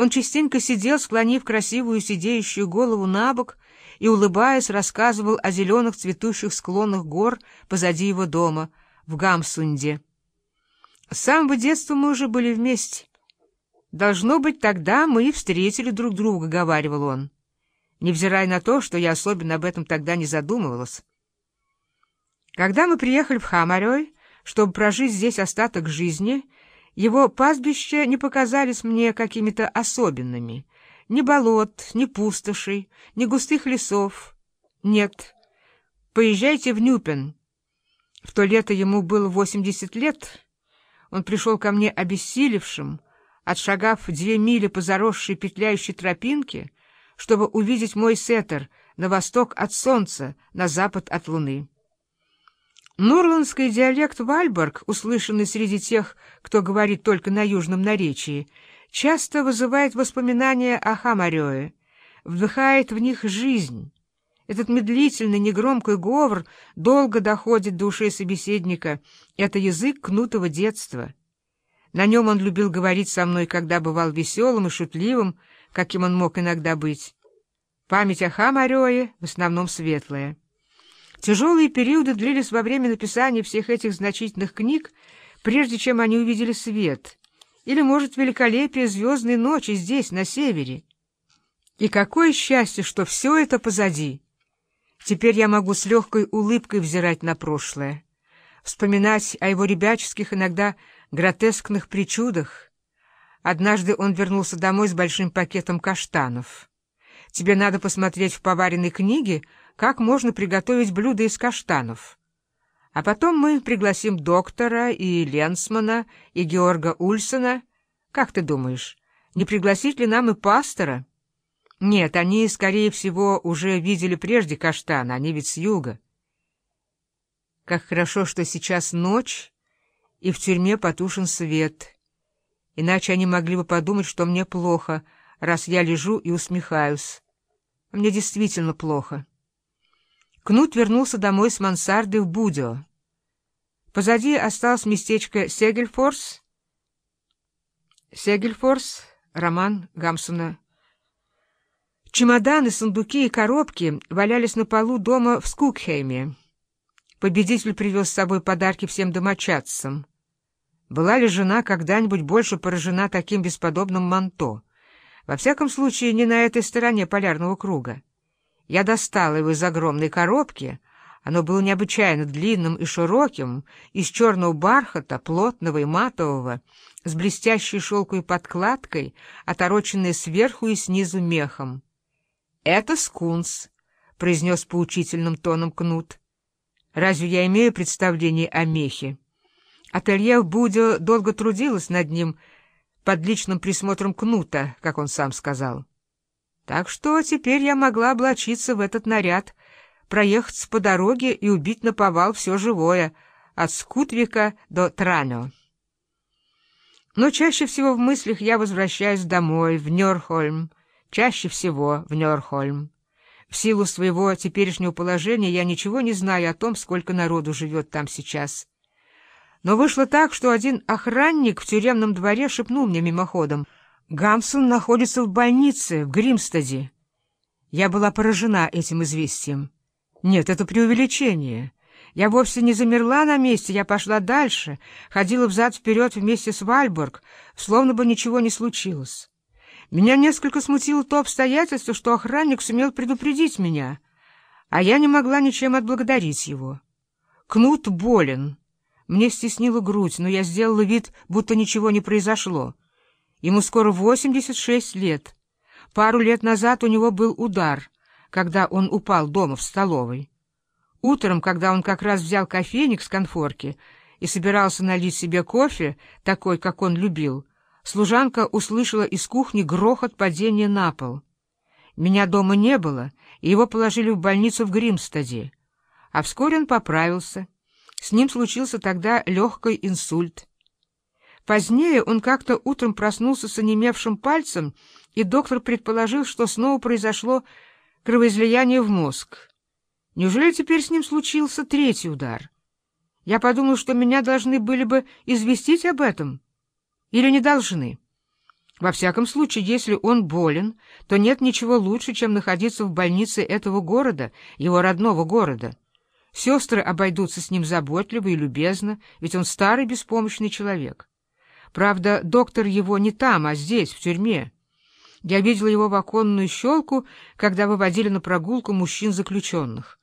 Он частенько сидел, склонив красивую сидеющую голову на бок, и, улыбаясь, рассказывал о зеленых цветущих склонах гор позади его дома, в Гамсунде. С самого детства мы уже были вместе. «Должно быть, тогда мы и встретили друг друга», — говаривал он, невзирая на то, что я особенно об этом тогда не задумывалась. Когда мы приехали в Хамарёй, чтобы прожить здесь остаток жизни, его пастбища не показались мне какими-то особенными. Ни болот, ни пустошей, ни густых лесов. Нет. Поезжайте в Нюпен. В то лето ему было восемьдесят лет. Он пришел ко мне обессилевшим, отшагав две мили по заросшей петляющей тропинке, чтобы увидеть мой сеттер на восток от солнца, на запад от луны. Нурландский диалект Вальборг, услышанный среди тех, кто говорит только на южном наречии, часто вызывает воспоминания о Хамарёе, вдыхает в них жизнь. Этот медлительный, негромкий говор долго доходит до ушей собеседника. Это язык кнутого детства. На нем он любил говорить со мной, когда бывал веселым и шутливым, каким он мог иногда быть. Память о Хамарёе в основном светлая. Тяжелые периоды длились во время написания всех этих значительных книг, прежде чем они увидели свет. Или, может, великолепие звездной ночи здесь, на севере. И какое счастье, что все это позади! Теперь я могу с легкой улыбкой взирать на прошлое, вспоминать о его ребяческих, иногда гротескных причудах. Однажды он вернулся домой с большим пакетом каштанов. «Тебе надо посмотреть в поваренной книге», как можно приготовить блюдо из каштанов. А потом мы пригласим доктора и Ленсмана, и Георга Ульсона. Как ты думаешь, не пригласить ли нам и пастора? Нет, они, скорее всего, уже видели прежде каштана, они ведь с юга. Как хорошо, что сейчас ночь, и в тюрьме потушен свет. Иначе они могли бы подумать, что мне плохо, раз я лежу и усмехаюсь. Мне действительно плохо. Кнут вернулся домой с мансарды в Будио. Позади осталось местечко Сегельфорс. Сегельфорс, роман Гамсона. Чемоданы, сундуки и коробки валялись на полу дома в Скукхейме. Победитель привез с собой подарки всем домочадцам. Была ли жена когда-нибудь больше поражена таким бесподобным манто? Во всяком случае, не на этой стороне полярного круга. Я достала его из огромной коробки. Оно было необычайно длинным и широким, из черного бархата, плотного и матового, с блестящей шелковой подкладкой, отороченной сверху и снизу мехом. — Это скунс, — произнес поучительным тоном Кнут. — Разве я имею представление о мехе? Ателье в Будё долго трудилась над ним под личным присмотром Кнута, как он сам сказал. Так что теперь я могла облачиться в этот наряд, проехаться по дороге и убить на повал все живое, от Скутвика до Транё. Но чаще всего в мыслях я возвращаюсь домой, в Нёрхольм, чаще всего в Нёрхольм. В силу своего теперешнего положения я ничего не знаю о том, сколько народу живет там сейчас. Но вышло так, что один охранник в тюремном дворе шепнул мне мимоходом — Гамсон находится в больнице в Гримстаде. Я была поражена этим известием. Нет, это преувеличение. Я вовсе не замерла на месте, я пошла дальше, ходила взад-вперед вместе с Вальборг, словно бы ничего не случилось. Меня несколько смутило то обстоятельство, что охранник сумел предупредить меня, а я не могла ничем отблагодарить его. Кнут болен. Мне стеснила грудь, но я сделала вид, будто ничего не произошло. Ему скоро 86 лет. Пару лет назад у него был удар, когда он упал дома в столовой. Утром, когда он как раз взял кофейник с конфорки и собирался налить себе кофе, такой, как он любил, служанка услышала из кухни грохот падения на пол. Меня дома не было, и его положили в больницу в Гримстаде. А вскоре он поправился. С ним случился тогда легкий инсульт. Позднее он как-то утром проснулся с онемевшим пальцем, и доктор предположил, что снова произошло кровоизлияние в мозг. Неужели теперь с ним случился третий удар? Я подумал, что меня должны были бы известить об этом. Или не должны? Во всяком случае, если он болен, то нет ничего лучше, чем находиться в больнице этого города, его родного города. Сестры обойдутся с ним заботливо и любезно, ведь он старый беспомощный человек. Правда, доктор его не там, а здесь, в тюрьме. Я видела его в оконную щелку, когда выводили на прогулку мужчин-заключенных.